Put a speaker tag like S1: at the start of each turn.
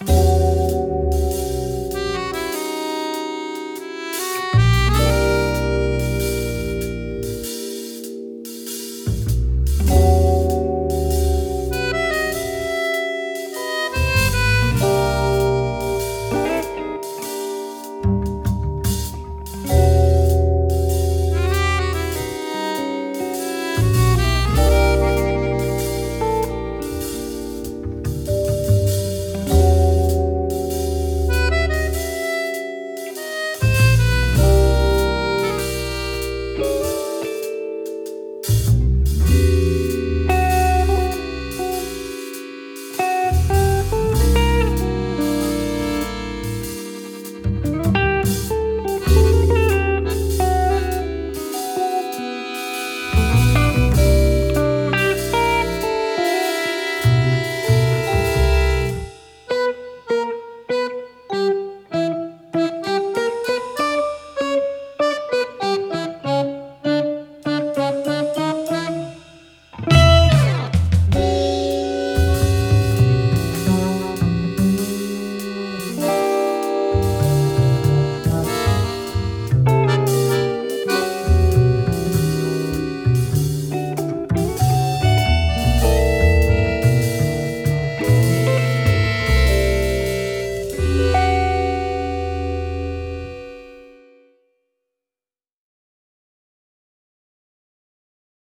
S1: Música